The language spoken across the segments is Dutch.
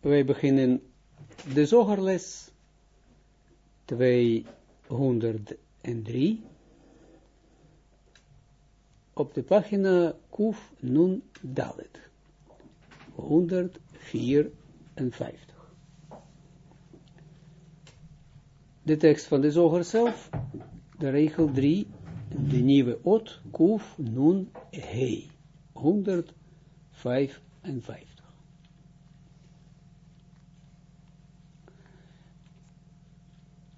wij beginnen de zogerles 203 op de pagina Kuf Nun Dalet 154. De tekst van de zoger zelf, de regel 3, de nieuwe ot, Kuf Nun Hei 155.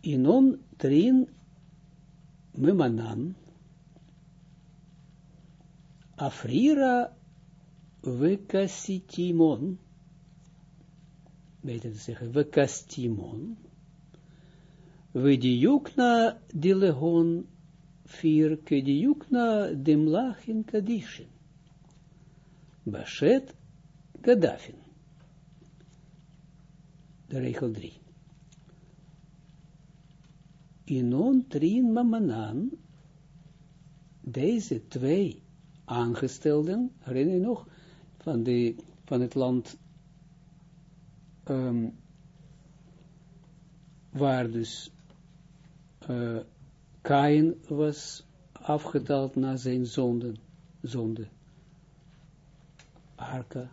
Inon trin memanan Afrira vekasitimon, beter te zeggen, vekastimon, vediukna dilegon vier kediukna demlachin kadishin, bashet gadafin. De regel 3. Inon trin mamanan, deze twee aangestelden, herinner je nog, van, de, van het land um, waar dus uh, Kain was afgedaald na zijn zonde, zonde. Arka.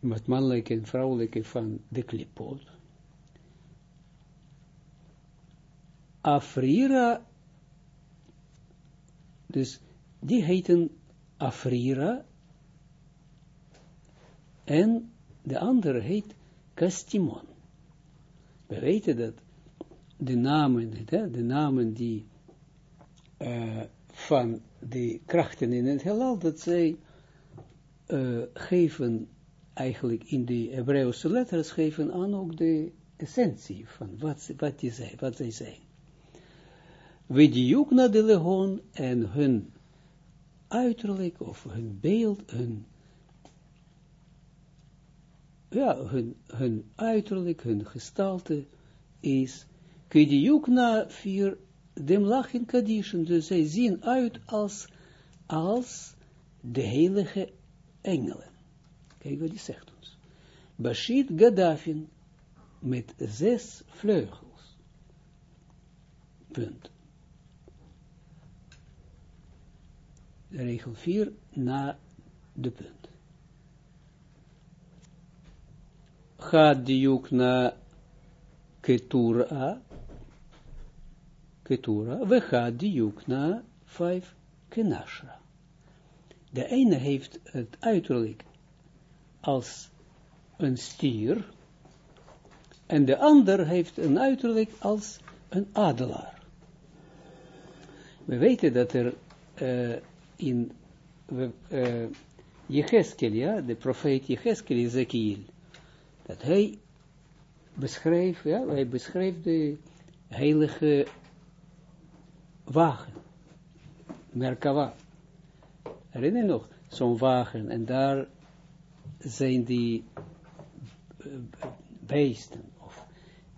Met mannelijke en vrouwelijke van de klipot. Afrira, dus die heten Afrira en de andere heet Castimon. We weten dat de namen, de namen die uh, van de krachten in het heelal, dat zij uh, geven eigenlijk in de Hebreeuwse letters geven aan ook de essentie van wat, wat, die zijn, wat zij zijn. We die ook naar de legon en hun uiterlijk of hun beeld, hun, ja, hun, hun uiterlijk, hun gestalte is, ook naar vier demlachin kadishen, dus zij zien uit als, als de heilige engelen. Kijk wat die zegt ons. Bashit Gaddafin met zes vleugels. Punt. Regel 4 na de punt. Gaat diuk na ketura, ketura, we gaat diuk na 5 kenashra. De ene heeft het uiterlijk als een stier, en de ander heeft een uiterlijk als een adelaar. We weten dat er uh, in uh, de profeet Jecheskel, Ezekiel, dat hij beschreef, ja, hij beschreef de heilige wagen, Merkava. Herinner je nog, zo'n wagen, en daar zijn die uh, beesten, of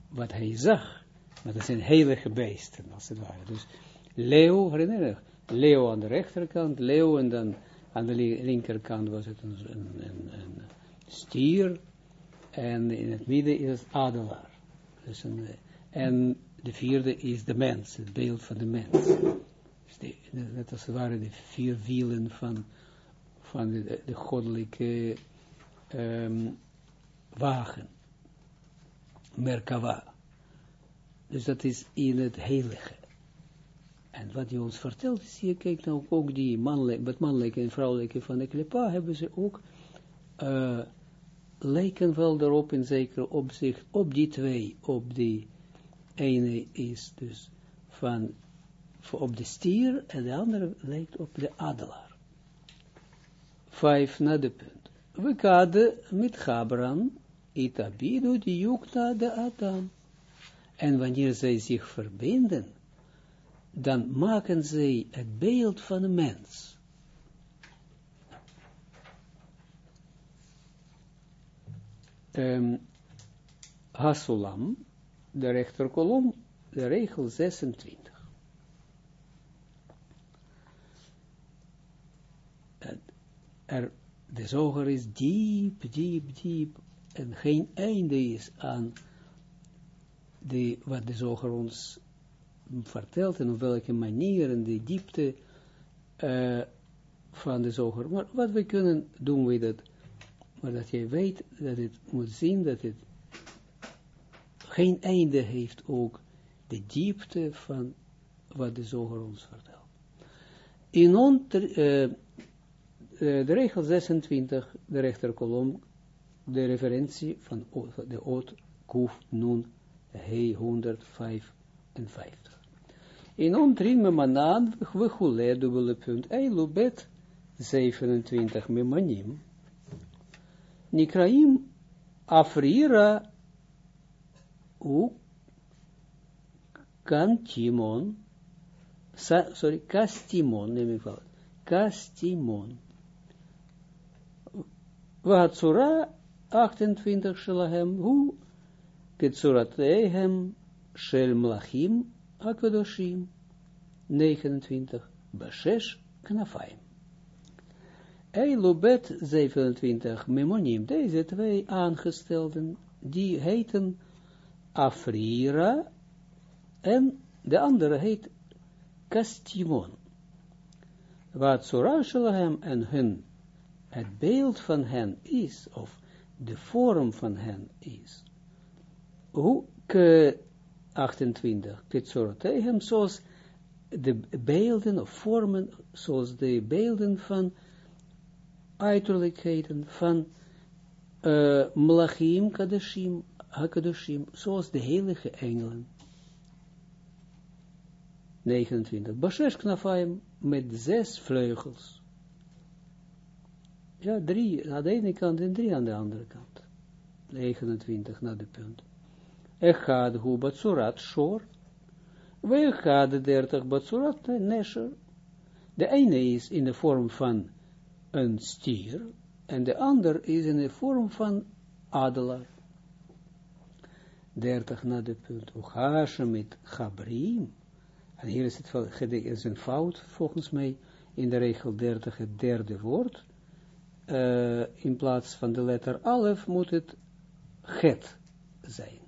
wat hij zag, maar dat zijn heilige beesten, als het ware. Dus leeuw, herinner je leeuw aan de rechterkant, leeuw en dan aan de linkerkant was het een, een, een, stier en in het midden is adelaar. Dus een, en de vierde is de mens, het beeld van de mens. Dus net als het de vier wielen van, van de, de goddelijke um, wagen. Merkava. Dus dat is in het heilige. En wat hij ons vertelt is hier, kijk nou ook die mannelijke, met mannelijke en vrouwelijke van de klipa hebben ze ook, uh, lijken wel erop in zekere opzicht, op die twee, op die ene is dus van, op de stier en de andere lijkt op de adelaar. Vijf naar de punt. We kade met Gabran, itabidu die jukta de Adam. En wanneer zij zich verbinden, dan maken zij het beeld van een mens. Um, Hasulam, de rechterkolom, de regel 26. Er de zoger is diep, diep, diep, en geen einde is aan de, wat de zoger ons vertelt en op welke manier en de diepte uh, van de zoger. Maar wat we kunnen doen we dat, maar dat jij weet dat het moet zien dat het geen einde heeft ook de diepte van wat de zoger ons vertelt. In onder, uh, uh, de regel 26, de rechterkolom, de referentie van de oot kuf nun he 155. In ontrin memanan, we chule, dubbele punt, eilu bet 27 memanim, nikraim afrira u kantimon, sorry, kastimon, neem ik wel, kastimon. Watsura 28 shelahem, hu ketsurateihem shel mlachim Akvedoshim, 29, Bashesh, Knafaim. Eilubet 27, Memonim, deze twee aangestelden, die heten Afrira, en de andere heet Kastimon. Wat Sorashalahem en hun, het beeld van hen is, of de vorm van hen is, hoe 28, Kitsorotehem, zoals de beelden of vormen, zoals de beelden van uiterlijkheden, van uh, Mlachim, Kadashim, Hakadashim, zoals de heilige engelen. 29. Bashesh Knafaim met zes vleugels. Ja, drie aan de ene kant en drie aan de andere kant. 29 naar de punt. Echad hu batsurat shor, we echad dertig batsurat nesher. De ene is in de vorm van een stier, en de ander is in de vorm van adelaar. Dertig na de punt. met Chabrim. En hier is het is een fout, volgens mij, in de regel 30, het derde woord. Uh, in plaats van de letter alef moet het het zijn.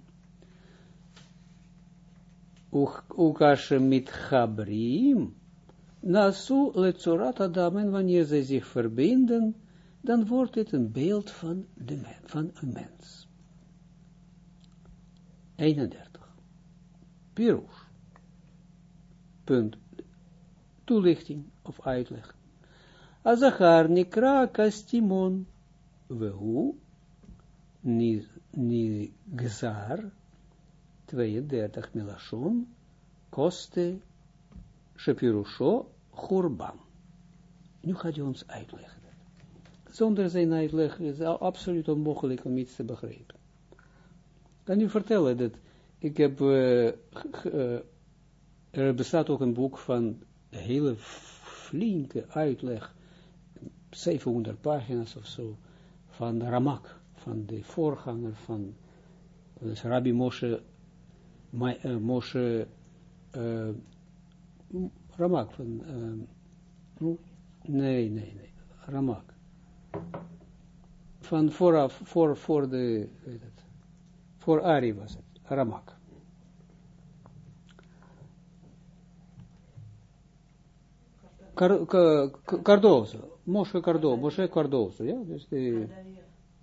Ukashe mit Chabrim, nasu letzorat Adam, en wanneer zij zich verbinden, dan wordt het een beeld van, de van een mens. 31. Pirush. Punt. Toelichting of uitleg. Azachar nikra kastimon, vehu, ni, ni gzar, 32 milashon, koste, shepirusho, churban. Nu gaat hij ons uitleggen. Zonder zijn uitleg is het absoluut onmogelijk om iets te begrijpen. Kan u vertellen dat ik heb, uh, uh, er bestaat ook een boek van hele flinke uitleg, 700 pagina's of zo, van Ramak, van de voorganger van dus Rabbi Moshe Moshe uh, Ramak van uh, nee, nee, nee, Ramak van vooraf, voor, voor de weet het, voor Ari was het, Ramak Car, Cardozo, Moshe Cardozo, Moshe Cardozo, ja, dus de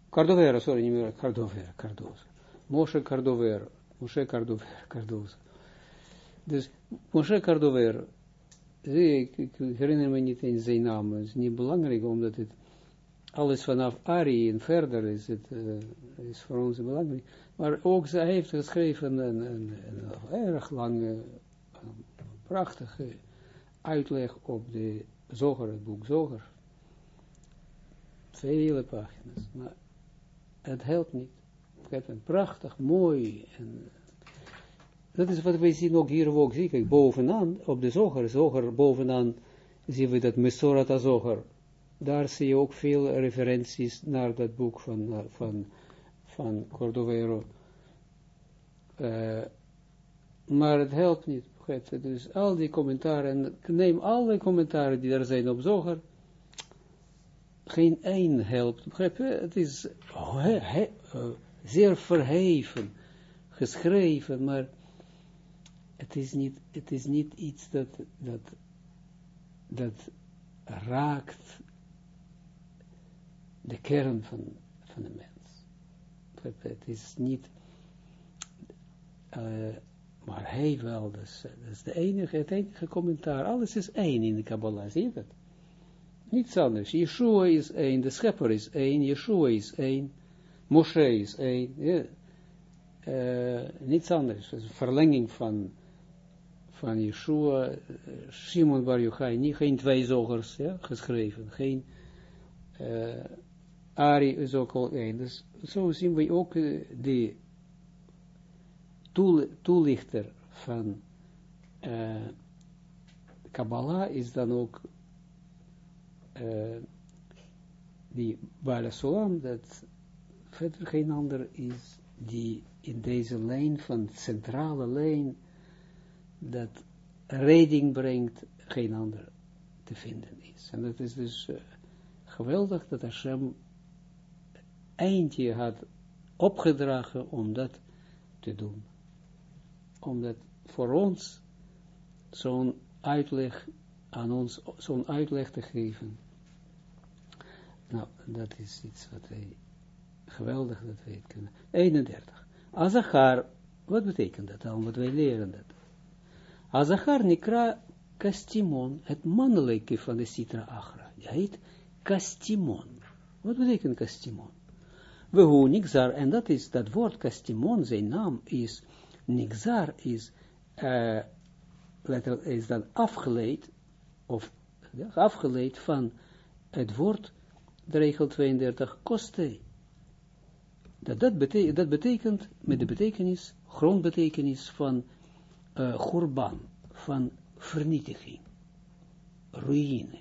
Cardovera, sorry, niet meer Cardovera, Cardozo, Moshe Cardovera, Moshe Cardover, Cardozo. Dus Moshe Cardover, ik, ik, herinner me niet eens zijn naam, het is niet belangrijk, omdat het alles vanaf Ari en verder is, uh, is voor ons belangrijk. Maar ook zij heeft geschreven een, een, een erg lange, prachtige uitleg op de Zoger, het boek Zoger. Vele pagina's, maar het helpt niet. Een prachtig, mooi. En, dat is wat wij zien ook hier ook, zie ik, bovenaan, op de zoger, zoger, bovenaan, zien we dat Mesorata zoger. Daar zie je ook veel referenties naar dat boek van, uh, van, van Cordovero. Uh, maar het helpt niet. Dus al die commentaren, neem alle commentaren die er zijn op zoger, geen één helpt. Begrijp je? Het is he, uh, zeer verheven, geschreven, maar het is niet, het is niet iets dat, dat, dat raakt de kern van, van de mens. Het is niet, uh, maar hij wel, dus, dat is de enige, het enige commentaar. Alles is één in de Kabbalah, zie je dat? Niets anders. Yeshua is één, de schepper is één, Yeshua is één, Moshe is. Ja. Uh, niets anders. Is een verlenging van, van Yeshua. Uh, Simon Bar Yochai, niet geen twee zogers ja, geschreven. Geen uh, Ari is ook al. Dus zo zien we ook de toelichter van Kabbalah is dan ook die Bala Solam, dat verder geen ander is die in deze lijn van centrale lijn dat redding brengt, geen ander te vinden is. En dat is dus uh, geweldig dat Hashem eindje had opgedragen om dat te doen. Om dat voor ons zo'n uitleg aan ons, zo'n uitleg te geven nou, dat is iets wat wij, geweldig dat wij het kunnen. 31. Azachar, wat betekent dat dan, wat wij leren dat? Azachar nikra kastimon, het mannelijke van de Sitra Achra. Die heet kastimon. Wat betekent kastimon? We hoe nixar, en dat is, dat woord kastimon, zijn naam is, nixar is, uh, is dan afgeleid, of afgeleid van het woord de regel 32, koste. Dat, dat, betekent, dat betekent, met de betekenis, grondbetekenis van uh, gurban, van vernietiging, ruïne.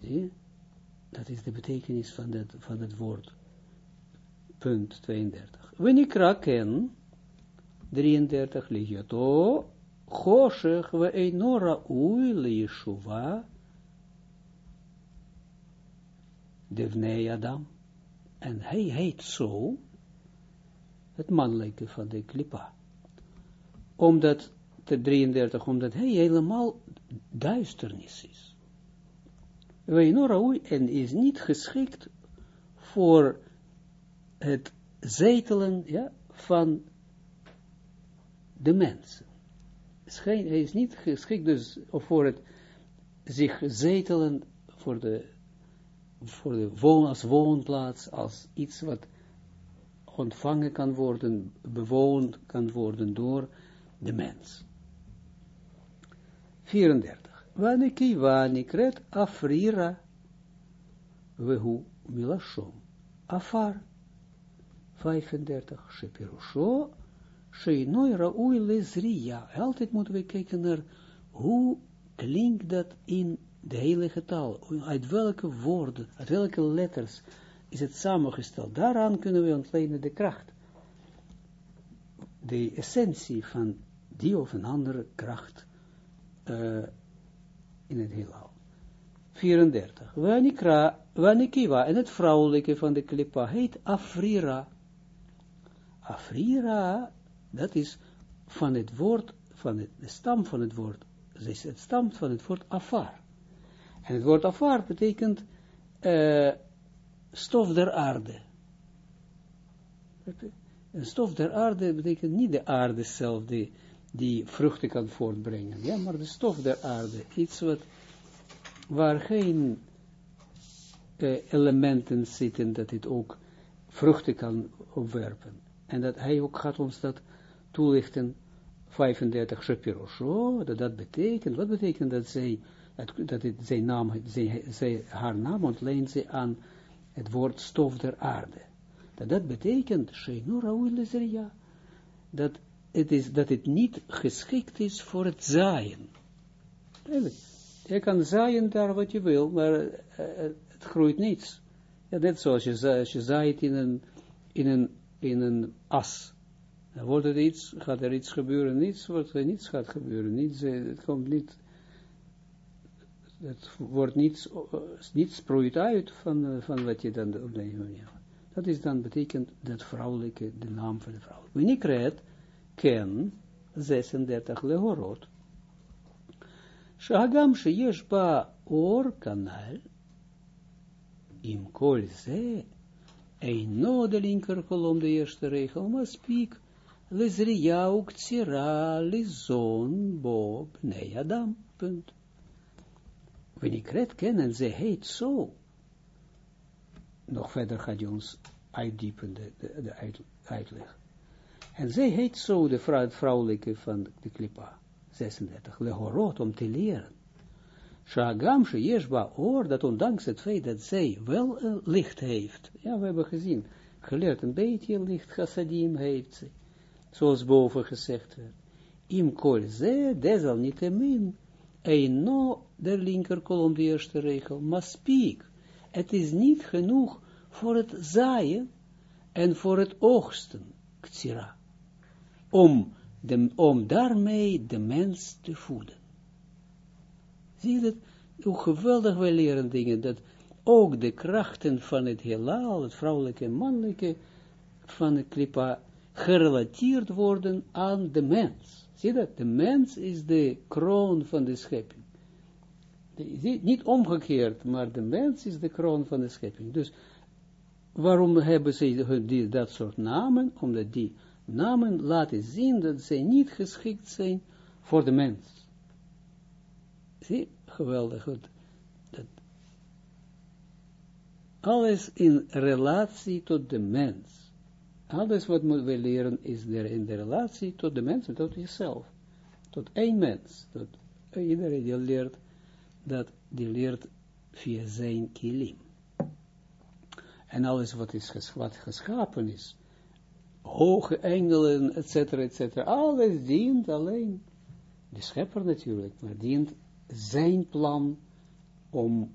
Zie Dat is de betekenis van, dat, van het woord. Punt 32. Wanneer kraken, 33 ligioto, Choshech we einora ui le Yeshuva de Adam. En hij heet zo, het mannelijke van de klipa. Omdat, de 33, omdat hij helemaal duisternis is. Weinora en is niet geschikt voor het zetelen ja, van de mensen hij is niet geschikt dus voor het zich zetelen voor de, voor de woon, als woonplaats, als iets wat ontvangen kan worden, bewoond kan worden door de mens. 34. Wanneer wanikret afrira vehu milashom afar 35. Shepirusho Sheinoi Raoui Lezria. Altijd moeten we kijken naar hoe klinkt dat in de heilige taal. Uit welke woorden, uit welke letters is het samengesteld. Daaraan kunnen we ontlenen de kracht. De essentie van die of een andere kracht uh, in het heelal. 34. Wanikra, Wanikiwa, en het vrouwelijke van de klipa heet Afrira. Afrira dat is van het woord, van het, de stam van het woord, het stamt van het woord afar. En het woord afar betekent uh, stof der aarde. En stof der aarde betekent niet de aarde zelf die, die vruchten kan voortbrengen, ja, maar de stof der aarde, iets wat, waar geen uh, elementen zitten dat het ook vruchten kan opwerpen. En dat hij ook gaat ons dat toelichten, 35 Shapirosho, dat dat betekent, wat betekent dat zij, dat het zijn naam, zij, zij, haar naam ontleent ze aan het woord stof der aarde. Dat dat betekent, dat het, is, dat het niet geschikt is voor het zaaien. Je kan zaaien daar wat je wil, maar uh, het groeit niets. Ja, net zoals je, als je zaait in een, in een, in een as. Dan wordt iets, gaat er iets gebeuren, niets, wordt er niets gaat gebeuren, niets, het komt niet, Het wordt niet, uh, niet sproeit uit van, uh, van wat je dan op de manier. Dat is dan betekent dat vrouwelijke, de naam van de vrouw. Winikret ken 36 lehorot. Shagam sheyesh ba or kanal im kol ze eino de linker kolom de eerste regel, maar spiek lezriya uktsira lizon bo bnei adam. Punt. Winikret ken en ze heet zo nog verder gaat hij ons uitdiepen de, de, de uit, uitleg. En zij heet zo de vrouw, het vrouwelijke van de klipa, 36, lehorot, om te leren. Shagam Yeshba oor, dat ondanks het feit dat zij wel een licht heeft, ja, we hebben gezien, geleerd een beetje licht chassadim heeft ze, zoals boven gezegd werd. Im kol ze, desalniettemin, no der linker kolom, de eerste regel, maspiek, het is niet genoeg voor het zaaien en voor het oogsten, ktsira, om, de, om daarmee de mens te voeden. Zie je dat? Hoe geweldig wij leren dingen, dat ook de krachten van het heelal, het vrouwelijke en mannelijke, van het klipa, gerelateerd worden aan de mens. Zie dat? De mens is de kroon van de schepping niet omgekeerd, maar de mens is de kroon van de schepping. Dus waarom hebben ze die, dat soort namen? Omdat die namen laten zien dat ze niet geschikt zijn voor de mens. Zie, geweldig goed. Dat alles in relatie tot de mens. Alles wat we leren is er in de relatie tot de mens en tot jezelf. Tot één mens. Tot iedereen die leert dat die leert via zijn kilim. En alles wat, is wat geschapen is, hoge engelen, etc., etc., alles dient alleen, de schepper natuurlijk, maar dient zijn plan om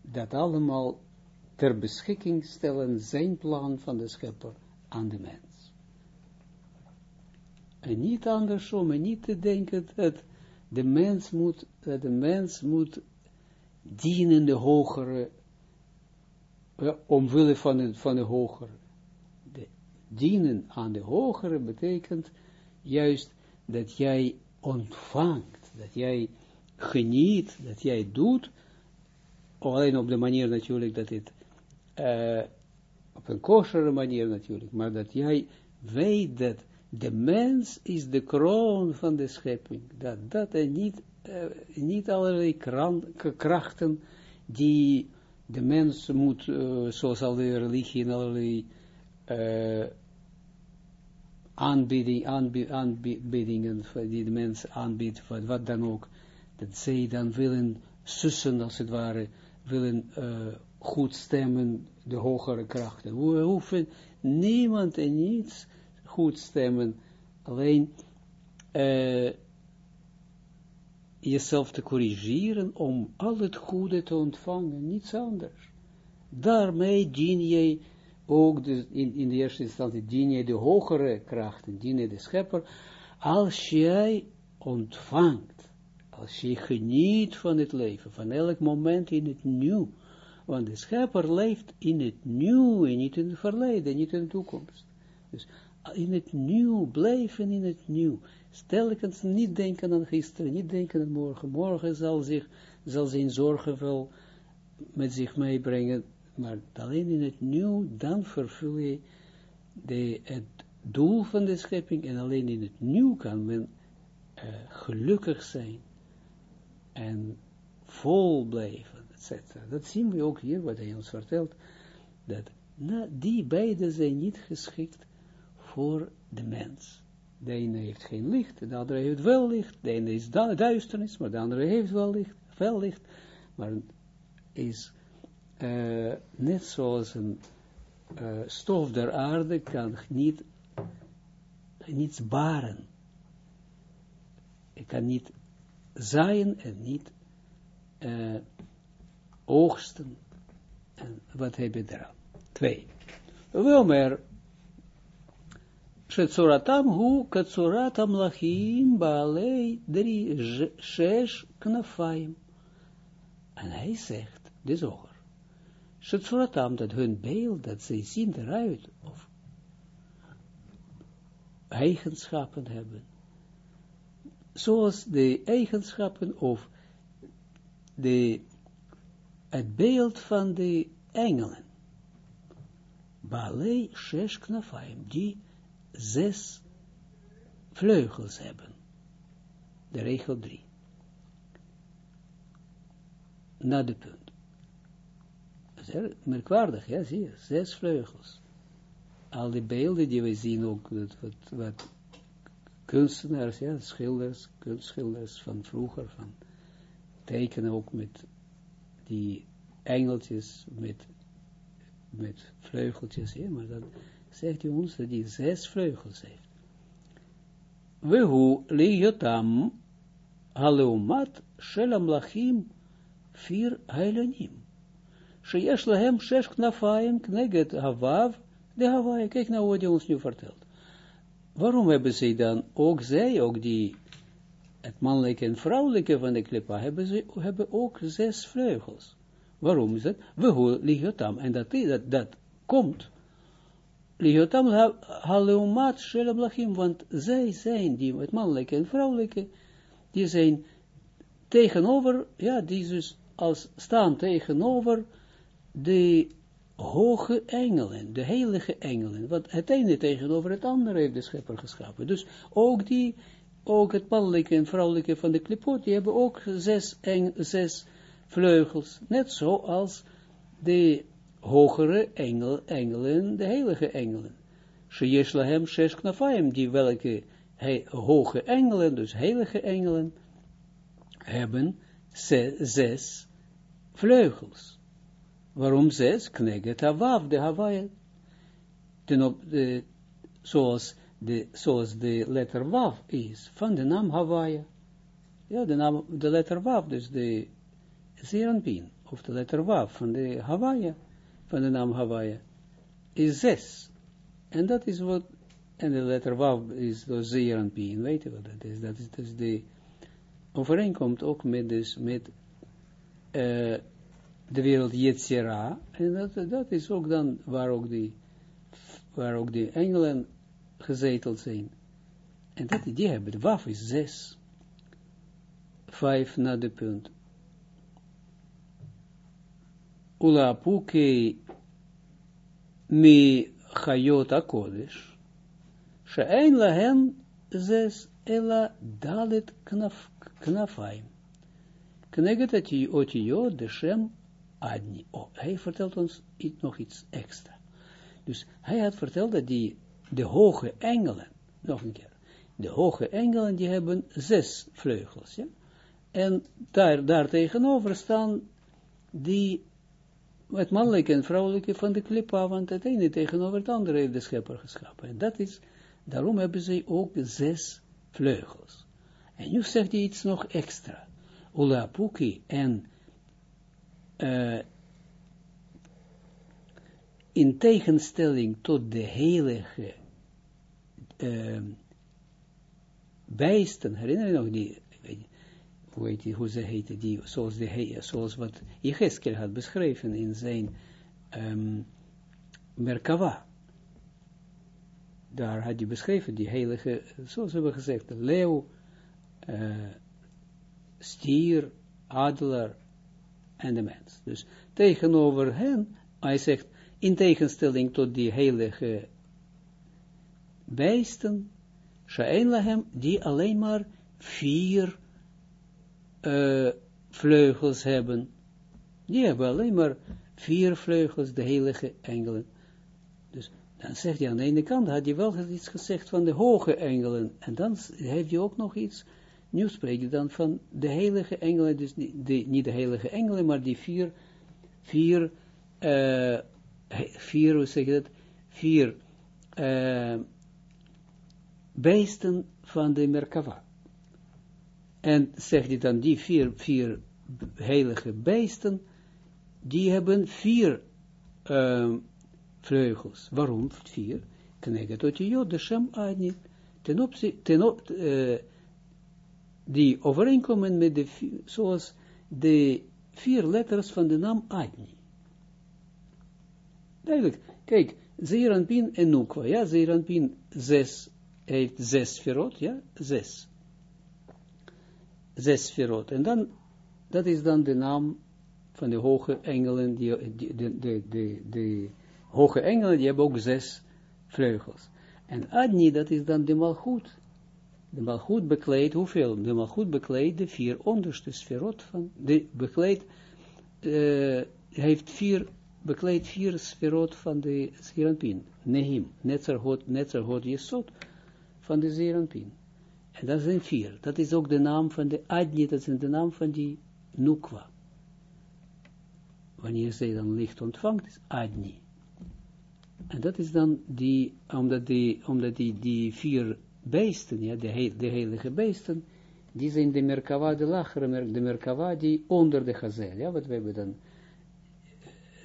dat allemaal ter beschikking stellen, zijn plan van de schepper aan de mens. En niet andersom, en niet te denken dat de mens moet, dat de mens moet dienen de hogere, uh, omwille van de, van de hogere. Dienen aan de hogere betekent juist dat jij ontvangt, dat jij geniet, dat jij doet, alleen op de manier natuurlijk dat het, uh, op een kosheren manier natuurlijk, maar dat jij weet dat de mens is de kroon van de schepping. Dat, dat en niet, uh, niet allerlei krachten die de mens moet, uh, zoals allerlei religie en allerlei aanbieding, aanbied, aanbiedingen die de mens aanbiedt, wat, wat dan ook, dat zij dan willen sussen, als het ware, willen goed stemmen, de hogere krachten. We hoeven niemand en niets goed stemmen, alleen uh, jezelf te corrigeren om al het goede te ontvangen, niets anders. Daarmee dien jij ook, in, in de eerste instantie, dien je de hogere krachten, dien je de schepper, als jij ontvangt, als je geniet van het leven, van elk moment in het nieuw, want de schepper leeft in het nieuw en niet in het verleden, niet in de toekomst. Dus in het nieuw, blijven in het nieuw. Stelkens niet denken aan gisteren, niet denken aan morgen. Morgen zal, zich, zal zijn zorgen wel met zich meebrengen, maar alleen in het nieuw, dan vervul je de, het doel van de schepping en alleen in het nieuw kan men uh, gelukkig zijn en vol blijven, Dat zien we ook hier, wat hij ons vertelt, dat na, die beide zijn niet geschikt voor de mens. De ene heeft geen licht, de andere heeft wel licht. De ene is duisternis, maar de andere heeft wel licht, veel licht. Maar is uh, net zoals een uh, stof der aarde kan niet niets baren. Ik kan niet zaaien en niet uh, oogsten. En wat heb je eraan? Twee. Wel meer Shetzoratam hu katsuratam lachim baalei drie shesh knafaim. En hij zegt, de zoger, Shetzoratam, dat hun beeld, dat zij zien eruit, of eigenschappen hebben, zoals de eigenschappen of de, het beeld van de engelen. Balei shesh knafaim, die zes vleugels hebben. De regel 3. Na de punt. Merkwaardig, ja, zie je, zes vleugels. Al die beelden die we zien ook, dat, wat, wat kunstenaars, ja, schilders, kunstschilders van vroeger, van tekenen ook met die engeltjes, met, met vleugeltjes, maar dan zegt hij ons dat hij zes vleugels heeft. Wehu liyotam haleumat shelamlachim vier heilonim. Sheyesh lahem shesh knafayim kneget havav de Hawaii. Kijk nou wat hij ons nu vertelt. Waarom hebben ze dan, ook zij, ook die, het mannelijke en vrouwelijke van de klipa, hebben ze hebben ook zes vleugels. Waarom is dat? We ligotam. En dat, dat, dat komt, ligotam haleumat shelam want zij zijn, die, het mannelijke en vrouwelijke, die zijn tegenover, ja, die dus als staan tegenover de hoge engelen, de heilige engelen, want het ene tegenover het andere heeft de schepper geschapen. Dus ook die, ook het mannelijke en vrouwelijke van de klipot, die hebben ook zes, eng, zes vleugels, net zoals de hogere engel, engelen, de heilige engelen. Sheyesh lahem shesh knafaim, die welke hoge engelen, dus heilige engelen, hebben zes vleugels. Waarom zes? Kneget Havav, de Hawaii. De, zoals, de, zoals de letter Wav is, van de naam Hawaii. Ja, de, naam, de letter Wav, dus de Zeranpin, of de letter Wav van de Hawaii, van de naam Hawaii, is zes. En dat is wat, en de letter Wav is de Zeranpin, weet je wat dat is? Dat is dus de overeenkomt ook met, dus, met uh, de wereld Yetzira, en dat, dat is ook dan waar ook die, waar ook die engelen gezeteld zijn. En dat, die hebben, de waf is zes. Vijf na de punt. Ula puke mi chayot akodesh, she'ein lahen zes ela dalet knaf, knafaim. Kneget otiyot de shem Adni. Oh, hij vertelt ons nog iets extra. Dus hij had verteld dat die, de hoge engelen, nog een keer, de hoge engelen die hebben zes vleugels, ja. En daar, daar tegenover staan die, het mannelijke en vrouwelijke van de klippa, want het ene tegenover het andere heeft de schepper geschapen. En dat is, daarom hebben ze ook zes vleugels. En nu zegt hij iets nog extra. Ula Puki en uh, in tegenstelling tot de heilige uh, bijsten, herinner je nog die, hoe, heet die, hoe ze heette, die, zoals, de, zoals wat Jecheskel had beschreven in zijn um, Merkava. Daar had hij beschreven, die heilige, zoals we hebben gezegd, leeuw, uh, stier, adelaar, en de mens. Dus tegenover hen, hij zegt, in tegenstelling tot die heilige beesten, Sha'en die alleen maar vier uh, vleugels hebben. Die hebben alleen maar vier vleugels, de heilige engelen. Dus dan zegt hij aan de ene kant, had hij wel iets gezegd van de hoge engelen. En dan heeft hij ook nog iets nu spreek je dan van de heilige engelen, dus niet de heilige engelen, maar die vier, vier, uh, vier, hoe zeg je dat, vier uh, beesten van de Merkava. En zegt hij dan, die vier, vier heilige beesten, die hebben vier uh, vleugels. Waarom vier? Kneget tot je de Shem Adnit. Ten opzichte, ten op, uh, die overeenkomen met de, zoals de vier letters van de naam Adni. Duidelijk, kijk, Zeeranpin en Nukwa, ja, Zeeranpin zes, heeft zes verrot, ja, zes. Zes verrot. En dan, dat is dan de naam van de hoge engelen, die, de, de, de, de, hoge engelen, die hebben ook zes vleugels. En Adni, dat is dan de malgoed. De malgoed bekleedt, hoeveel? De malgoed bekleedt de vier onderste sferot van, de bekleedt, uh, heeft vier, bekleedt vier sferot van de Zeranpin. Nehim, Netzerhot, Netzerhot Jesot van de Zeranpin. En dat zijn vier. Dat is ook de naam van de Adni, dat is de naam van die Nukwa. Wanneer zij dan licht ontvangt, is Adni. En dat is dan die, omdat die, omdat die, die vier beesten, ja, de, heilige beesten, die zijn de Merkava, de lagere, de Merkava, die onder de Gazel, ja, wat we hebben dan,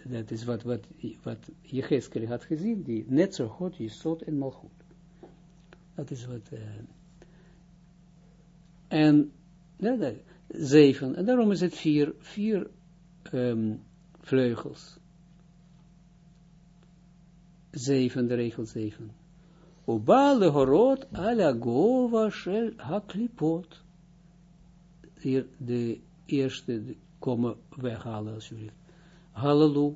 eh, dat is wat, wat, wat had gezien, die net zo goed, Jesod en Malchut. Dat is wat, uh, en, zeven, en daarom is het vier, vier um, vleugels. Zeven, de regel zeven. Uba lehorot ala gova shel haklipot. Hier de eerste komen weghalen alsjeblieft. Hallelu.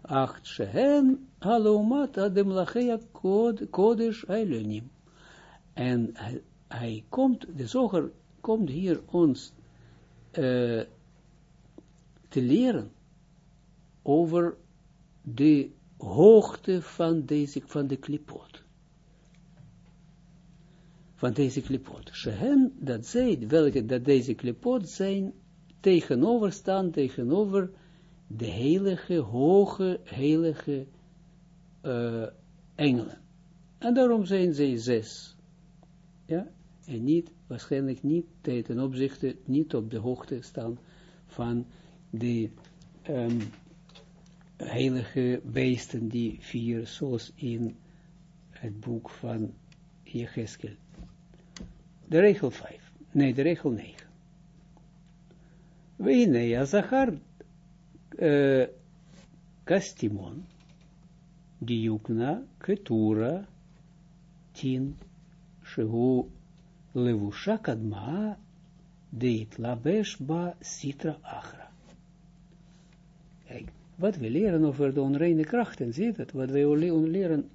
Acht shehen halumat adem lachea kodesh eilonim. En hij, komt, de zoger komt hier ons uh, te leren over de hoogte van deze, van de klipot van deze klipot. Shehen, dat zij, welke, dat deze klipot zijn, tegenover staan, tegenover de heilige, hoge, heilige uh, engelen. En daarom zijn zij zes. En niet, waarschijnlijk niet ten opzichte, niet op de hoogte staan van de um, ehm, heilige beesten, die vier, zoals in het boek van Jecheskel. De regel 5. Nee, de regel 9. Weinei Azachar uh, eh, Kastimon, Diukna, Ketura, 10. Shehu levusha kadma deit labesh ba sitra achra. Kijk, wat we leren over de onreine krachten, zie dat? Wat we leren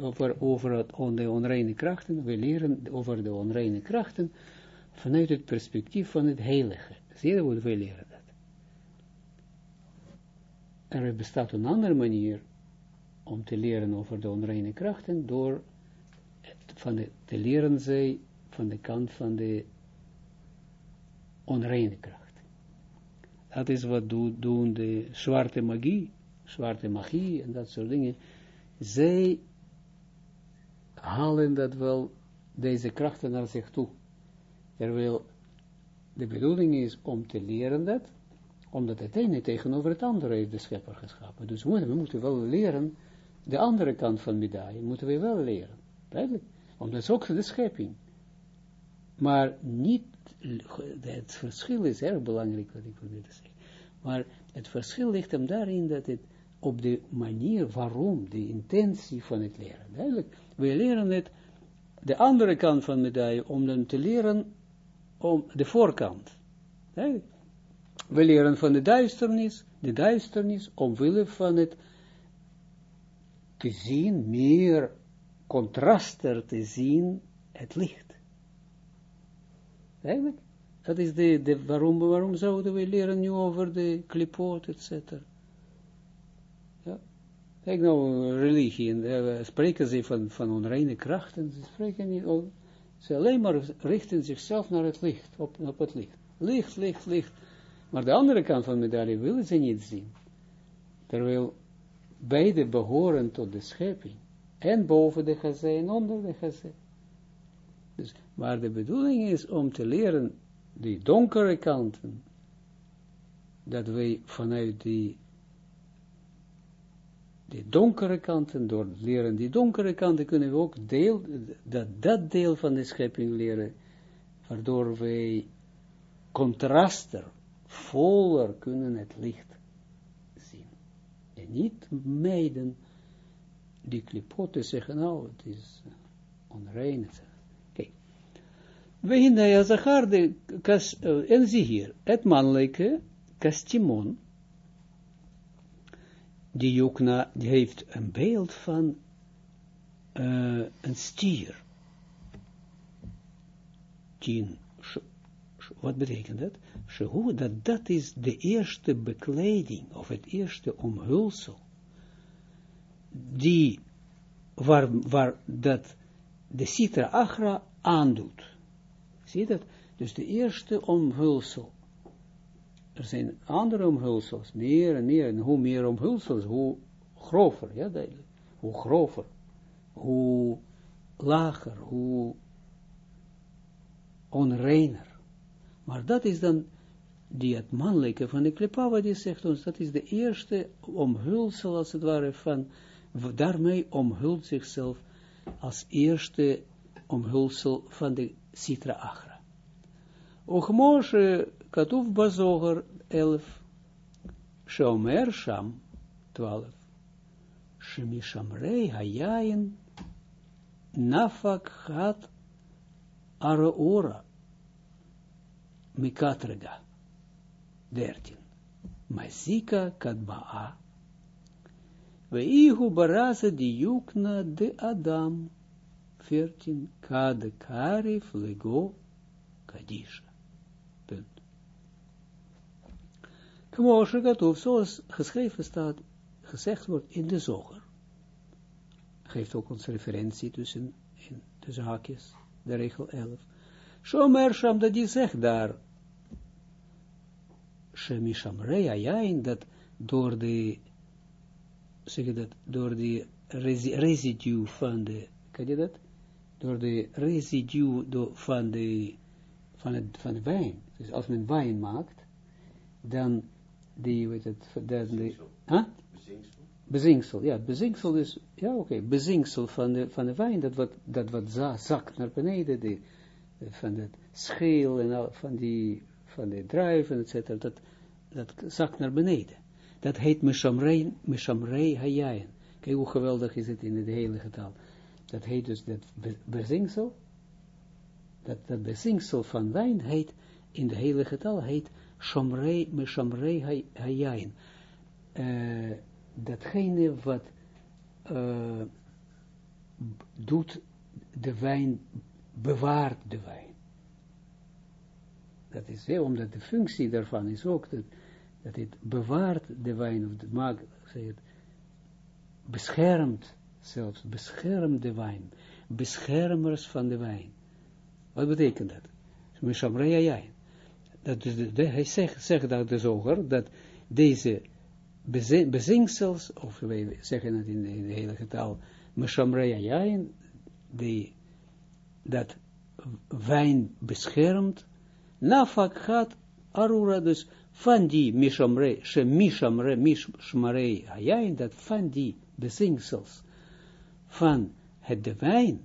over, over het, de onreine krachten, we leren over de onreine krachten vanuit het perspectief van het heilige. Zie dat wat we leren dat? Er bestaat een andere manier om te leren over de onreine krachten door van de, te leren zij van de kant van de onreine kracht. Dat is wat doen de zwarte magie, zwarte magie en dat soort dingen. Zij halen dat wel, deze krachten naar zich toe. Terwijl de bedoeling is om te leren dat, omdat het ene tegenover het andere heeft de schepper geschapen. Dus we, moeten wel leren, de andere kant van medaille, moeten we wel leren. Duidelijk. Omdat het is ook de schepping. Maar niet, het verschil is erg belangrijk wat ik probeer te zeggen. Maar het verschil ligt hem daarin dat het op de manier waarom, de intentie van het leren. Duidelijk, we leren het, de andere kant van de medaille, om dan te leren, om de voorkant. We leren van de duisternis, de duisternis, omwille van het te zien, meer contraster te zien, het licht. Eigenlijk, dat is de, de waarom, waarom zouden we leren nu over de klipoot, et cetera. Kijk nou, religie, en, spreken ze van, van onreine krachten, ze spreken niet, ze alleen maar richten zichzelf naar het licht, op, op het licht. Licht, licht, licht. Maar de andere kant van de medaille willen ze niet zien. Terwijl beide behoren tot de schepping. En boven de gazé en onder de gazé. Dus, maar de bedoeling is om te leren die donkere kanten, dat wij vanuit die de donkere kanten, door leren die donkere kanten, kunnen we ook deel, dat, dat deel van de schepping leren, waardoor wij contraster voller kunnen het licht zien. En niet meiden die klipoten zeggen, nou, het is onrein, etc. Kijk. We hinden ja zachar de, kas, uh, en zie hier, het mannelijke, kastimon, die Jukna, die heeft een beeld van uh, een stier. Tien. Wat betekent dat? Dat dat is de eerste bekleding, of het eerste omhulsel, die, waar, waar dat de Sitra Achra aandoet. Zie je dat? Dus de eerste omhulsel. Er zijn andere omhulsels, meer en meer, en hoe meer omhulsels, hoe grover, ja, duidelijk. Hoe grover, hoe lager, hoe onreiner. Maar dat is dan die het mannelijke van de Klepawa, die zegt ons, dat is de eerste omhulsel, als het ware, van, daarmee omhult zichzelf als eerste omhulsel van de Sitra Achra. Moshe Katuv Bazoger 11, Shomer Sham 12, Shemishamrei Hayayin Nafak Hat Araora Mikatrega 13, Mazika Kadbaa Veihu baraza di yukna de Adam. 14. Kade karif lego kadisha. Punt. Kmooshe gatov, zoals geschreven staat, gezegd wordt in de zoger. Geeft ook ons referentie tussen in de zaakjes, de regel 11. Shomer Sham, dat die zegt daar, Shemishamrei Ajain, dat door de zeg je dat, door de residue van de, kan je dat? Door de residue van de, van het, van de wijn. Dus als men wijn maakt, dan die, weet het, dan de, huh? Bezinksel. Bezinksel, ja, bezinksel is, ja oké, okay, bezinksel van de, van de wijn, dat wat, dat wat zakt naar beneden, de, van het scheel en al, van die, van de druiven, et cetera, dat, dat zakt naar beneden. Dat heet Meshamrei, Meshamrei Hayayin. Kijk hoe geweldig is het in het hele getal. Dat heet dus dat bezingsel. Dat, dat bezingsel van wijn heet, in de hele getal heet Shomrei, Meshamrei Hayayin. Uh, datgene wat uh, doet de wijn, bewaart de wijn. Dat is, hè, omdat de functie daarvan is ook dat dat het bewaart de wijn, of het maakt, zeg het, beschermt zelfs, beschermt de wijn, beschermers van de wijn. Wat betekent dat? Dat is de, de, hij zegt, zegt dat de zoger, dat deze bezingsels, of wij zeggen het in, de hele getal, Mishamreya die dat wijn beschermt, nafak gaat arura, dus van die mishamre, she mishamre, mishmarei hayain, dat van die bezingsels van het de wijn,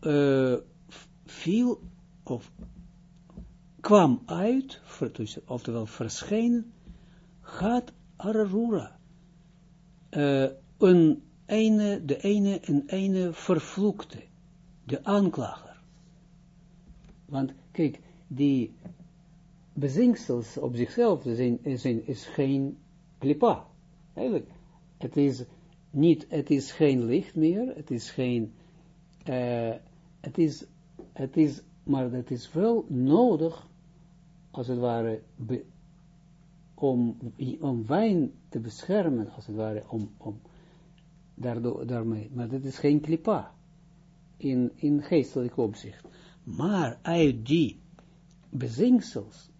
uh, viel of kwam uit, oftewel verschenen, gaat ararura, uh, een ene, de ene en ene vervloekte, de aanklager. Want kijk, die bezinksels op zichzelf zijn, zijn, is geen klipa. Eigenlijk, het is niet, het is geen licht meer, het is geen, uh, het is, het is, maar het is wel nodig, als het ware, om, om wijn te beschermen, als het ware, om, om daardoor, daarmee, maar dat is geen klipa, in, in geestelijk opzicht. Maar uit die bezinksels,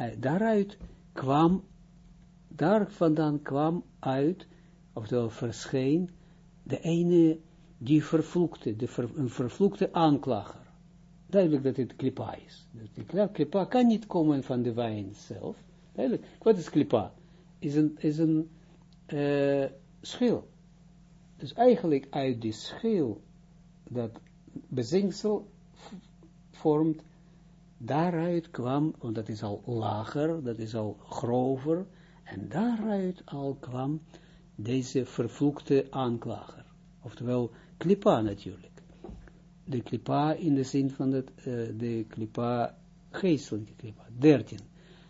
uh, daaruit kwam, daar vandaan kwam uit, oftewel verscheen, de ene die vervloekte, de ver, een vervloekte aanklager. Duidelijk dat het klipa is. Dus die klipa kan niet komen van de wijn zelf. Duidelijk. Wat is klipa? Is een, is een uh, schil. Dus eigenlijk uit die schil, dat bezinksel vormt daaruit kwam, want dat is al lager, dat is al grover, en daaruit al kwam deze vervloekte aanklager. Oftewel, klipa natuurlijk. De klipa in de zin van het, uh, de klipa, geestelijke klipa. 13.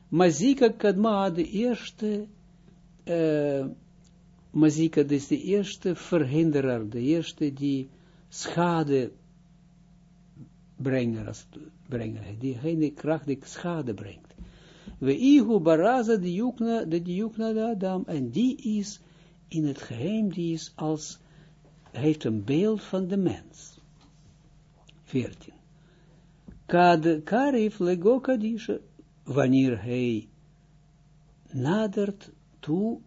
Mazika Kadma, de eerste, uh, Mazika, dus de eerste verhinderer, de eerste die schade brenger, brenger, diegene kracht die schade brengt. We ihu baraza de jukna, de jukna de Adam, en die is in het geheim, die is als, heeft een beeld van de mens. 14. Kad karif lego kadisha, wanneer hij nadert toe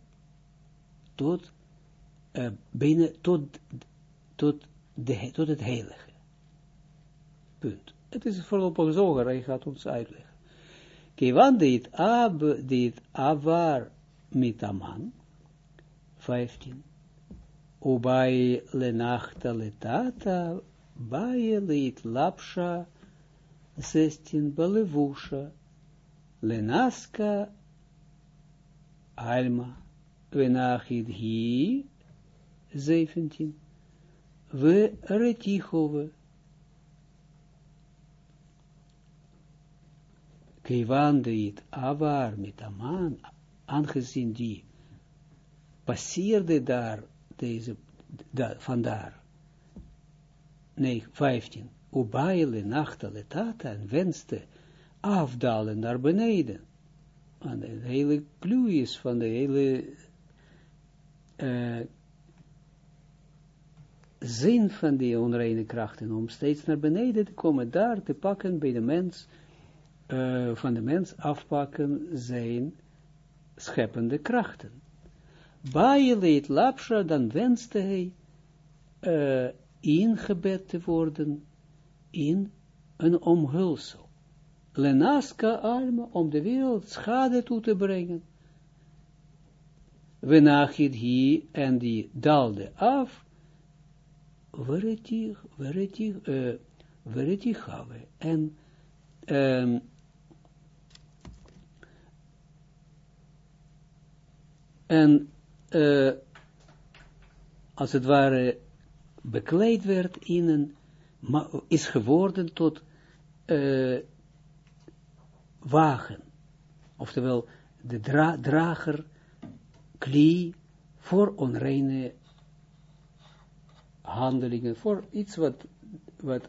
tot, uh, binnen, tot, tot het heilige. Punt. Het is voorlopig zoger, hij gaat ons uitleggen. Kiwan dit ab, dit avar mitaman, 15. Ubai lenachta letata, baie leit lapsha, 16. Balevusha, lenaska alma, venachid hi, 17. We retichove, Keiwandeit avar met aman, aangezien die passeerde daar, deze, da, vandaar, nee, 15, Ubaile nachtale tata en wenste afdalen naar beneden. En de hele clue van de hele zin van die onreine krachten, om steeds naar beneden te komen, daar te pakken bij de mens, uh, van de mens afpakken zijn scheppende krachten. Baie leed lapsha, dan wenste hij uh, ingebed te worden in een omhulsel. Lenaska alma, om de wereld schade toe te brengen. Wenachid hi, en die dalde af, veretich, veretich, uh, veretich have, en um, en uh, als het ware bekleed werd in een, is geworden tot uh, wagen, oftewel de dra drager, klie, voor onreine handelingen, voor iets wat, wat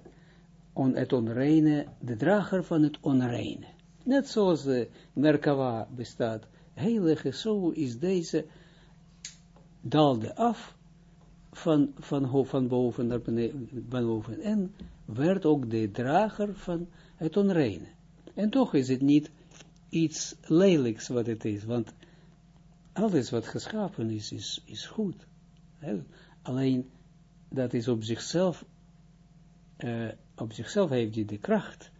on, het onreine, de drager van het onreine. Net zoals de Merkava bestaat, heilige, zo is deze daalde af van, van, van boven naar beneden, boven en werd ook de drager van het onreine. En toch is het niet iets lelijks wat het is, want alles wat geschapen is, is, is goed. Alleen, dat is op zichzelf, uh, op zichzelf heeft hij de kracht,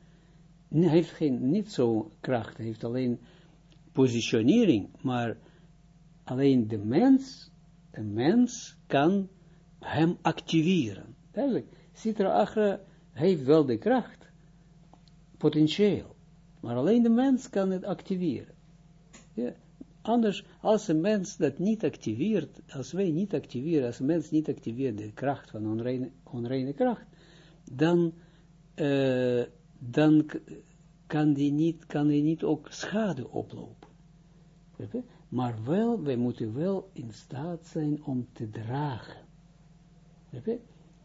hij heeft geen, niet zo kracht, hij heeft alleen positionering, maar alleen de mens, een mens kan hem activeren. Duidelijk, Sitra Achra heeft wel de kracht, potentieel, maar alleen de mens kan het activeren. Ja. Anders, als een mens dat niet activeert, als wij niet activeren, als een mens niet activeert de kracht van onreine, onreine kracht, dan, uh, dan kan die niet, kan die niet ook schade oplopen. Maar wel, wij moeten wel in staat zijn om te dragen.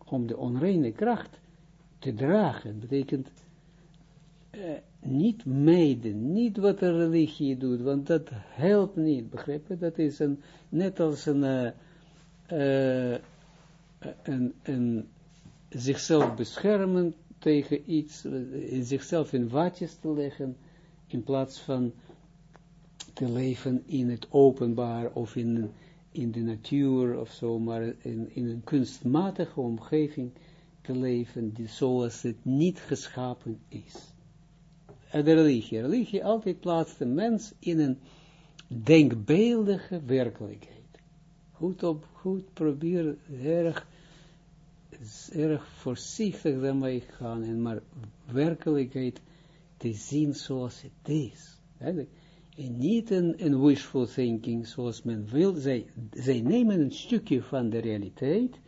Om de onreine kracht te dragen, betekent eh, niet mijden, niet wat de religie doet, want dat helpt niet, begrijp je? Dat is een, net als een, uh, uh, een, een zichzelf beschermen tegen iets, in zichzelf in watjes te leggen, in plaats van te leven in het openbaar of in, in de natuur of zo, maar in, in een kunstmatige omgeving te leven, die, zoals het niet geschapen is. En de religie, religie altijd plaatst de mens in een denkbeeldige werkelijkheid. Goed op, goed probeer erg, erg voorzichtig daarmee gaan, en maar werkelijkheid te zien zoals het is. En niet een, wishful thinking zoals men wil. Zij, zij nemen een stukje van de realiteit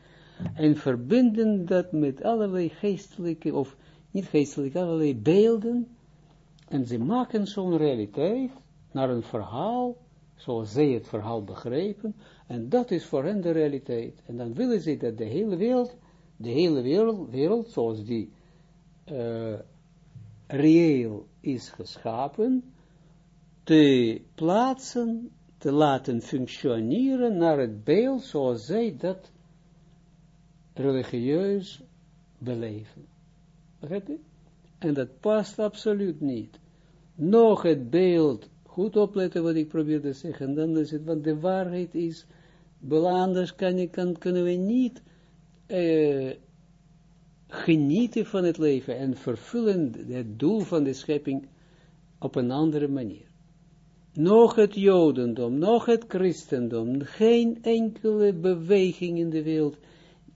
en verbinden dat met allerlei geestelijke, of niet geestelijke, allerlei beelden. En ze maken zo'n realiteit naar een verhaal, zoals zij het verhaal begrijpen, en dat is voor hen de realiteit. En dan willen ze dat de hele wereld, de hele wereld, wereld zoals die uh, reëel is geschapen, te plaatsen, te laten functioneren naar het beeld zoals zij dat religieus beleven. Begrijp je? En dat past absoluut niet. Nog het beeld, goed opletten wat ik probeer te zeggen, dan is het, want de waarheid is, anders kan, kan, kunnen we niet uh, genieten van het leven en vervullen het doel van de schepping op een andere manier. Nog het jodendom, nog het christendom, geen enkele beweging in de wereld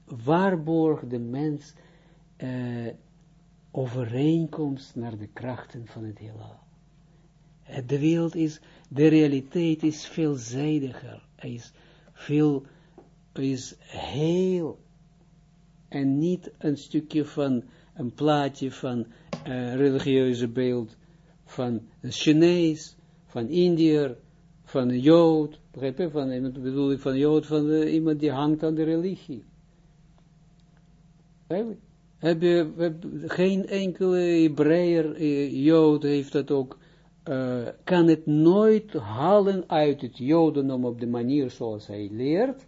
waarborgt de mens uh, overeenkomst naar de krachten van het heelal. De wereld is, de realiteit is veelzijdiger, is veel, is heel, en niet een stukje van, een plaatje van uh, religieuze beeld van een Chinees, van Indiër, van een Jood, begrijp je, van, bedoel ik van Jood, van uh, iemand die hangt aan de religie. Heb je, heb, geen enkele Hebreer, eh, Jood heeft dat ook, uh, kan het nooit halen uit het Jodendom op de manier zoals hij leert,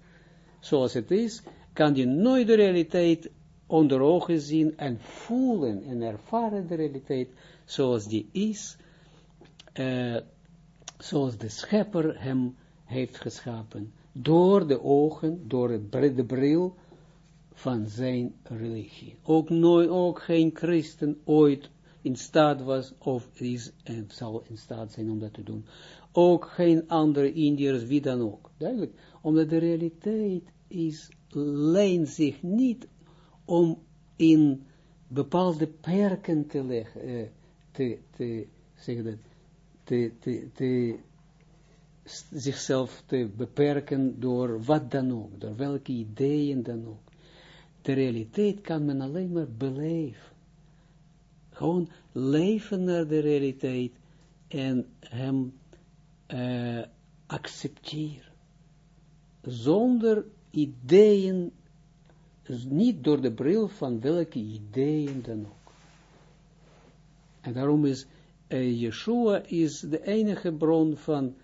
zoals het is, kan die nooit de realiteit onder ogen zien en voelen en ervaren de realiteit zoals die is, zoals de schepper hem heeft geschapen, door de ogen, door de bril van zijn religie. Ook, nooit, ook geen christen ooit in staat was, of is en zal in staat zijn om dat te doen. Ook geen andere Indiërs, wie dan ook. Duidelijk, omdat de realiteit is, leent zich niet om in bepaalde perken te leggen, eh, te, te, zeg dat, te, te, te, zichzelf te beperken door wat dan ook, door welke ideeën dan ook de realiteit kan men alleen maar beleven. Gewoon leven naar de realiteit en hem uh, accepteren. Zonder ideeën, dus niet door de bril van welke ideeën dan ook. En daarom is uh, Yeshua is de enige bron van,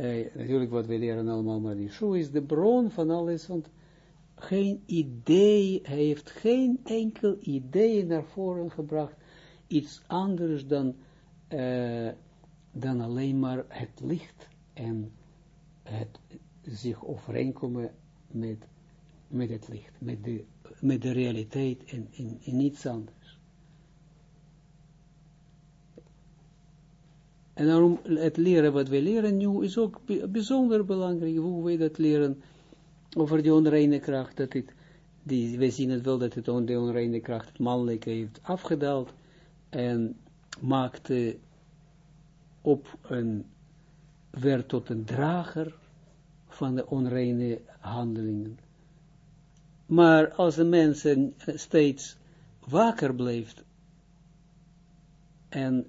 uh, natuurlijk wat we leren allemaal, maar Yeshua is de bron van alles, want geen idee, hij heeft geen enkel idee naar voren gebracht, iets anders dan, uh, dan alleen maar het licht en het zich overeenkomen met, met het licht, met de, met de realiteit en, en, en niets anders. En daarom het leren wat we leren nu is ook bijzonder belangrijk, hoe we dat leren, over die onreine kracht, dat het, zien het wel dat het de onreine kracht, het mannelijke heeft afgedaald en maakte op een, werd tot een drager van de onreine handelingen. Maar als de mensen steeds wakker blijft en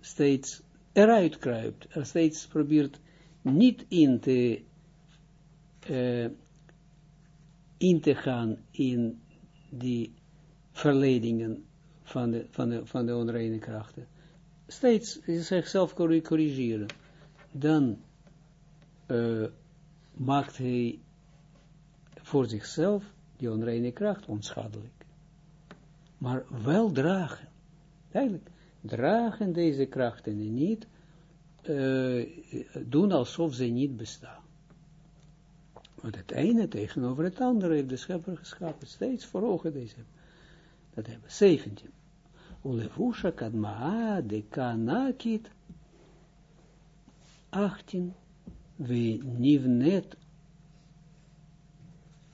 steeds eruit kruipt, er steeds probeert niet in te uh, in te gaan in die verledingen van de, van de, van de onreine krachten. Steeds zichzelf corrigeren. Dan uh, maakt hij voor zichzelf die onreine kracht onschadelijk. Maar wel dragen. Eigenlijk, dragen deze krachten en niet uh, doen alsof ze niet bestaan. Want het ene tegenover het andere heeft de schepper geschapen. Steeds voor ogen deze. Dat hebben 17. Ulevusha kadmaa de kanakit 18. We nivnet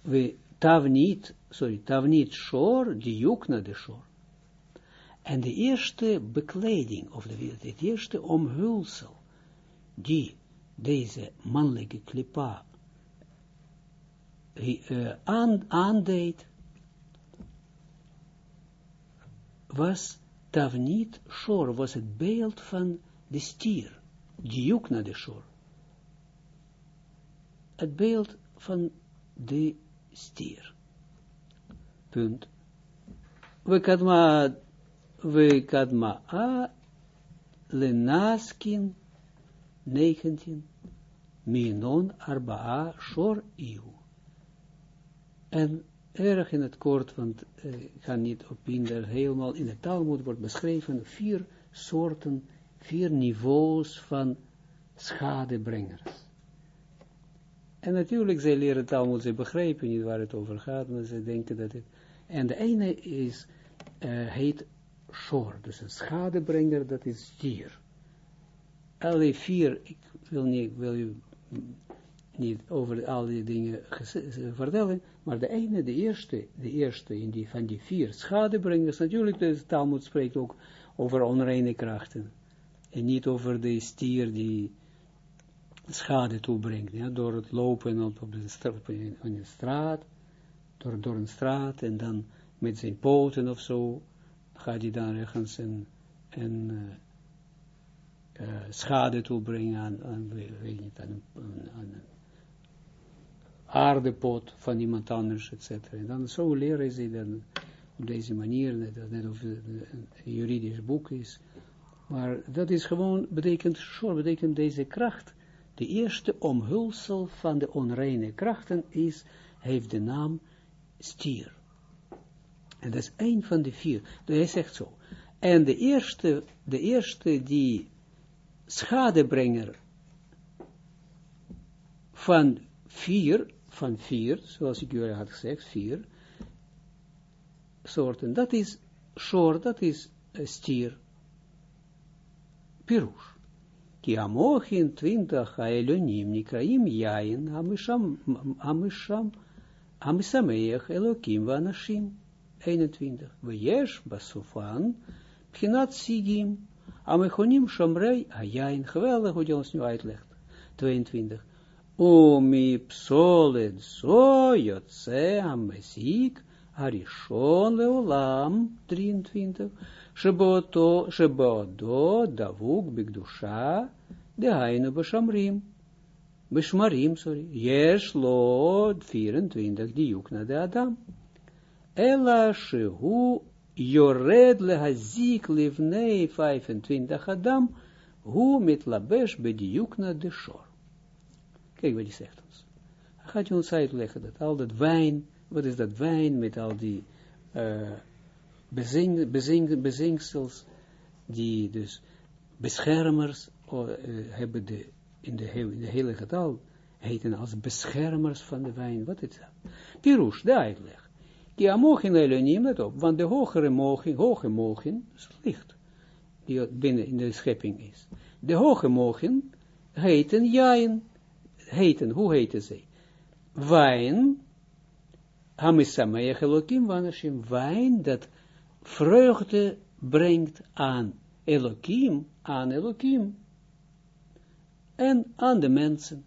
we tavnit, sorry, tavnit shor, die yukna de shor. En de eerste bekleding, of de, het eerste omhulsel, die deze mannelijke klipa aan, aandeed, was Tavnit Shor, was het beeld van de stier, die naar de Shor. Het beeld van de stier. Punt. We kadma, we kadma a lenaskin 19 minon arbaa shor iu. En erg in het kort, want ik ga niet op in helemaal in de Talmud wordt beschreven vier soorten, vier niveaus van schadebrengers. En natuurlijk, zij leren Talmud, ze begrijpen niet waar het over gaat, maar ze denken dat het... En de ene is, heet shor, dus een schadebrenger, dat is dier. Alle vier, ik wil, niet, wil u niet over al die dingen vertellen, maar de ene, de eerste, de eerste in die, van die vier schadebrengers, natuurlijk, de Talmud spreekt ook over onreine krachten. En niet over de stier die schade toebrengt, door het lopen op, de, een straat, door, door een straat, en dan met zijn poten of zo, gaat hij dan ergens een, een uh, uh, schade toebrengen aan, weet niet, aan, een aardepot van iemand anders, etc. En dan zo leren ze dan op deze manier, net, net of een juridisch boek is. Maar dat is gewoon, betekent, sure, betekent deze kracht, de eerste omhulsel van de onreine krachten is, heeft de naam stier. En dat is een van de vier. Dus hij zegt zo. En de eerste, de eerste die schadebrenger van vier van vier, zoals ik jullie had gezegd, vier soorten. Dat is shor, dat is stier. Pirush. Ki amochin twintig haelonim nikraim yain hamisham, hamisham, hamisameach elokim vanashim. 21. Weyesh basufan, pchinat sigim, amechonim shomrei hayain. Geweldig hoe je ons nu uitlegt. 22. Umi psolet zo yotze amesik arishon leolam 23 sheboto shebodo davuk bigdusha dehainu beshamrim beshmarim sorry yesh lo 24 diuk na de adam ela shehu yored lehazik livnei 25 adam hu mit labesh bediuk na de shor Kijk wat hij zegt ons. Hij gaat je ons uitleggen dat al dat wijn, wat is dat wijn met al die uh, bezing, bezing, bezingsels, die dus beschermers uh, hebben de, in, de, hele getal, heten als beschermers van de wijn. Wat is dat? Pirush, de uitleg. Die amogen elonim, let op, want de hogere mogen, hoge mogen, is licht, die binnen in de schepping is. De hoge mogen heten jaien, heten, hoe heten zij? Wijn, hamisameach Elohim vanashim, wijn dat vreugde brengt aan Elohim, aan Elohim, en aan de mensen.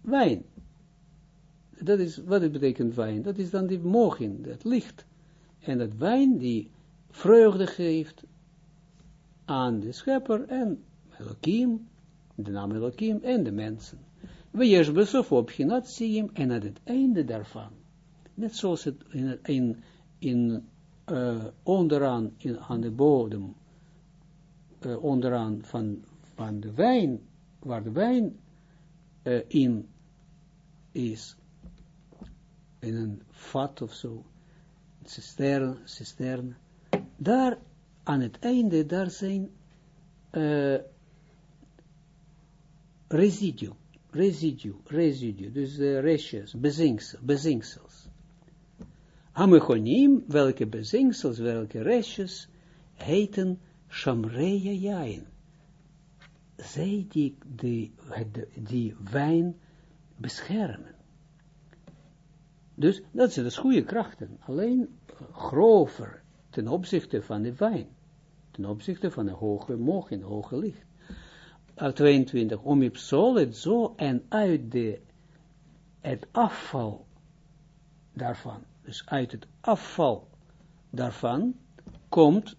Wijn. Dat is, wat het betekent wijn? Dat is dan die mogen, dat licht. En dat wijn die vreugde geeft aan de schepper en Elohim, de naam Elohim en de mensen. We jes besof op Ginat en aan het einde daarvan, net zoals het in, in, uh, onderaan, in, aan de bodem, uh, onderaan van, van de wijn, waar de wijn uh, in is, in een vat of zo, cistern, cistern, daar aan het einde, daar zijn uh, residu, residu, residu, dus uh, restjes, bezinksels, bezinksels. Hamechonim, welke bezinksels, welke restjes, heten Shamreya Jain. Zij die, die, die wijn beschermen. Dus dat zijn dus goede krachten. Alleen grover ten opzichte van de wijn, ten opzichte van een hoge moog en hoge licht. 22, om je het zo en uit de, het afval daarvan, dus uit het afval daarvan, komt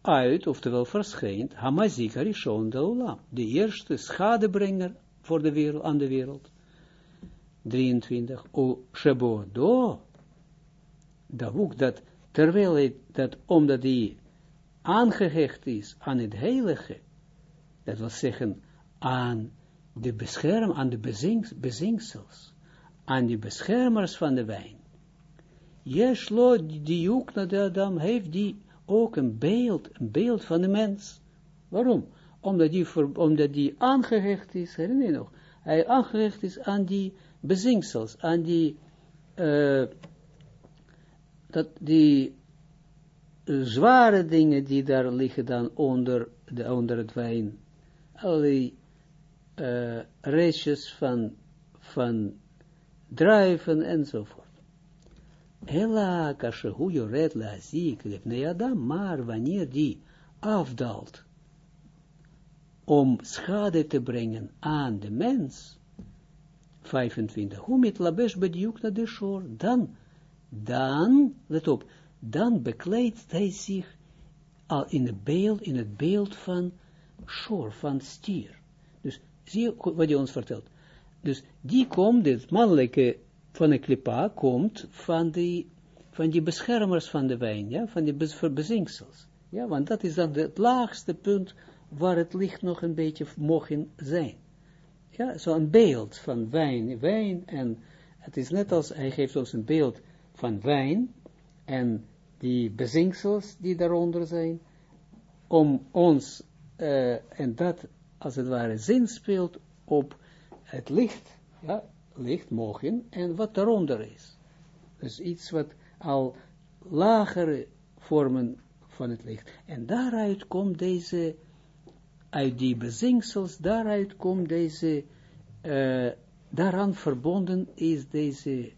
uit, oftewel verschijnt, Hamazika Rishon de de eerste schadebrenger voor de wereld, aan de wereld. 23, o Shebodo, dat ook dat, terwijl het, dat, omdat die aangehecht is aan het heilige, dat wil zeggen, aan de bescherm, aan de bezings, bezingsels, aan de beschermers van de wijn. Jeslo, die ook naar de Adam, heeft die ook een beeld, een beeld van de mens. Waarom? Omdat die, omdat die aangehecht is, herinner je nog, hij aangehecht is aan die bezingsels, aan die, uh, dat die uh, zware dingen die daar liggen dan onder, de, onder het wijn, allerlei uh, restjes van, van druiven enzovoort. Ela kashehu yoret lazik lefnei adam, maar wanneer die afdaalt om schade te brengen aan de mens, 25, hoe met labesh bediuk na de shor, dan, dan, let op, dan bekleedt hij zich al in het beeld, in het beeld van shor, van stier. Dus zie je wat hij ons vertelt. Dus die komt, dit mannelijke van de klipa komt van die, van die beschermers van de wijn, ja, van die bezinksels. Ja, want dat is dan het laagste punt waar het licht nog een beetje mogen zijn. Ja, zo'n beeld van wijn, wijn en het is net als, hij geeft ons een beeld van wijn en die bezinksels die daaronder zijn, om ons, uh, en dat als het ware zin speelt op het licht, ja, licht mogen en wat daaronder is. Dus iets wat al lagere vormen van het licht. En daaruit komt deze, uit die bezinksels, daaruit komt deze, uh, daaraan verbonden is deze,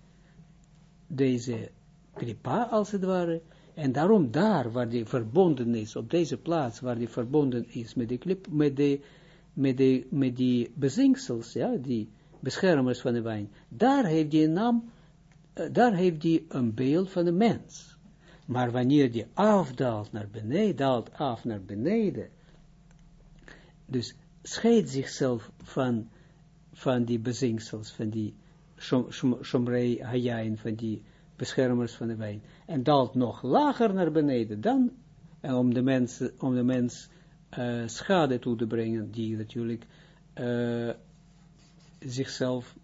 deze kripa als het ware. En daarom daar waar die verbonden is, op deze plaats waar die verbonden is met, die klip, met, de, met, de, met die bezinksels, ja, die beschermers van de wijn, daar heeft die een naam, uh, daar heeft die een beeld van de mens. Maar wanneer die afdaalt naar beneden, daalt af naar beneden, dus scheidt zichzelf van, van die bezinksels, van die shomrei hayain, van die beschermers van de wijn, en daalt nog lager naar beneden, dan, en om de mens, om de mens uh, schade toe te brengen, die natuurlijk uh, zichzelf,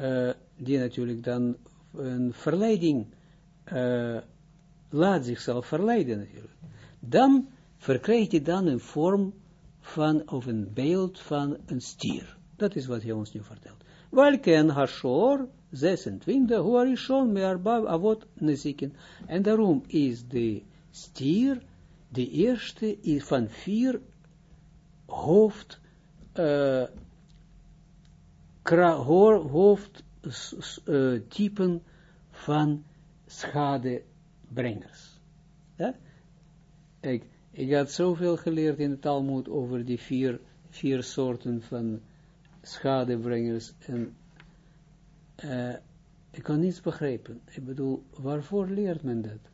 uh, die natuurlijk dan een verleiding, laat zichzelf verleiden. Dan verkrijgt hij dan een vorm van, of een beeld van een stier. Dat is wat hij ons nu vertelt. Welken Hashor, 26, Huarishon me'arbav avot nezikin. En daarom is de stier de eerste van vier hoofd, uh, hoofdtypen uh, van schadebrengers. Ja? Ik, ik had zoveel geleerd in de Talmud over die vier, vier soorten van schadebrengers en uh, ik kan niets begrijpen. Ik bedoel, waarvoor leert men dat?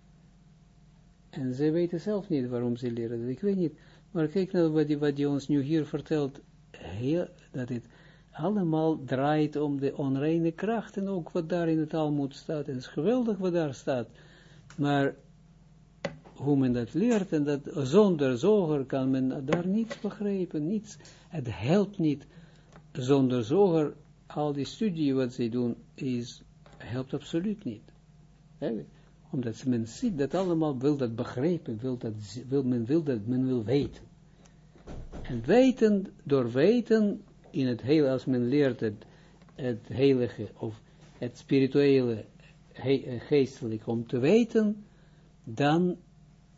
En ze weten zelf niet waarom ze leren dat. Ik weet niet. Maar kijk nou wat hij wat ons nu hier vertelt. Heel, dat het allemaal draait om de onreine kracht. En ook wat daar in het Talmud staat. En het is geweldig wat daar staat. Maar hoe men dat leert. En dat zonder zoger kan men daar niets begrijpen. Niets. Het helpt niet. Zonder zoger. Al die studie wat ze doen. Is, helpt absoluut niet. Omdat men ziet dat allemaal, wil dat begrijpen, wil dat, wil, men wil dat, men wil weten. En weten, door weten, in het hele, als men leert het, het heilige, of het spirituele, he, geestelijk, om te weten, dan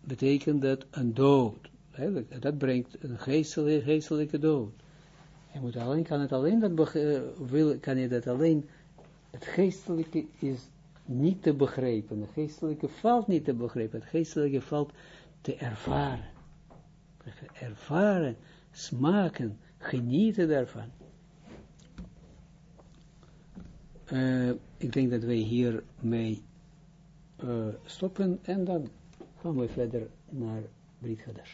betekent dat een dood. Dat brengt een geestelijke, geestelijke dood. Je moet alleen, kan het alleen, dat, wil, kan je dat alleen, het geestelijke is niet te begrijpen. Het geestelijke valt niet te begrijpen. Het geestelijke valt te ervaren. Ervaren, smaken, genieten daarvan. Uh, ik denk dat wij hiermee uh, stoppen en dan gaan we verder naar Brit Hadash.